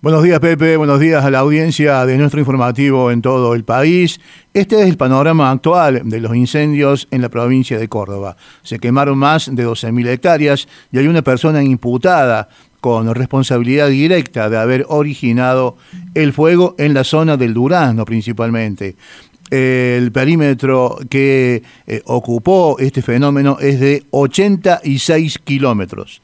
Buenos días Pepe, buenos días a la audiencia de nuestro informativo en todo el país. Este es el panorama actual de los incendios en la provincia de Córdoba. Se quemaron más de 12.000 hectáreas y hay una persona imputada con responsabilidad directa de haber originado el fuego en la zona del Durazno principalmente. El perímetro que eh, ocupó este fenómeno es de 86 kilómetros.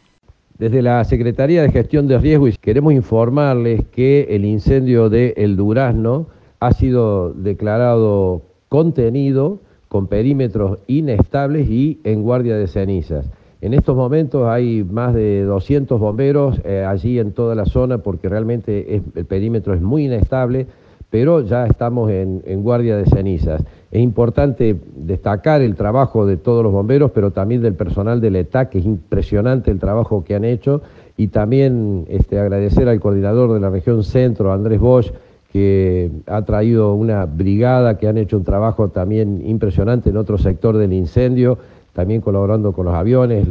Desde la Secretaría de Gestión de Riesgos queremos informarles que el incendio de El Durazno ha sido declarado contenido con perímetros inestables y en guardia de cenizas. En estos momentos hay más de 200 bomberos eh, allí en toda la zona porque realmente el perímetro es muy inestable pero ya estamos en, guardia de cenizas. Es importante destacar el trabajo de todos los bomberos, pero también del personal del ETA, que es impresionante el trabajo que han hecho, y también este, agradecer al coordinador de la región centro, Andrés Bosch, que ha traído una brigada que han hecho un trabajo también impresionante en otro sector del incendio, también colaborando con los aviones,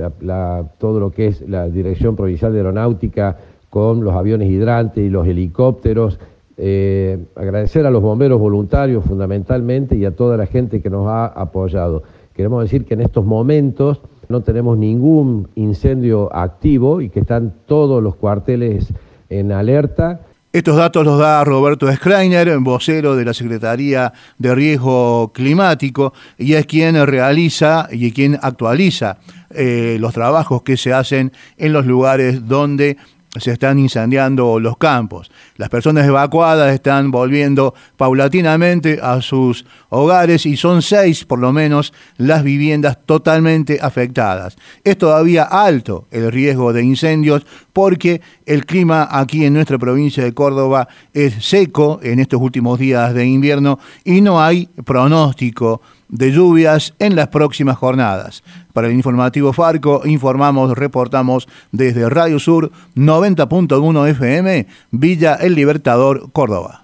todo lo que es la Dirección Provincial de Aeronáutica con los aviones hidrantes y los helicópteros, eh, agradecer a los bomberos voluntarios fundamentalmente y a toda la gente que nos ha apoyado. Queremos decir que en estos momentos no tenemos ningún incendio activo y que están todos los cuarteles en alerta. Estos datos los da Roberto Schreiner, vocero de la Secretaría de Riesgo Climático, y es quien realiza y quien actualiza eh, los trabajos que se hacen en los lugares donde se están incendiando los campos. Las personas evacuadas están volviendo paulatinamente a sus hogares y son seis por lo menos las viviendas totalmente afectadas. Es todavía alto el riesgo de incendios porque el clima aquí en nuestra provincia de Córdoba es seco en estos últimos días de invierno y no hay pronóstico de lluvias en las próximas jornadas. Para el informativo Farco informamos, reportamos desde Radio Sur 90.1 FM, Villa El Libertador, Córdoba.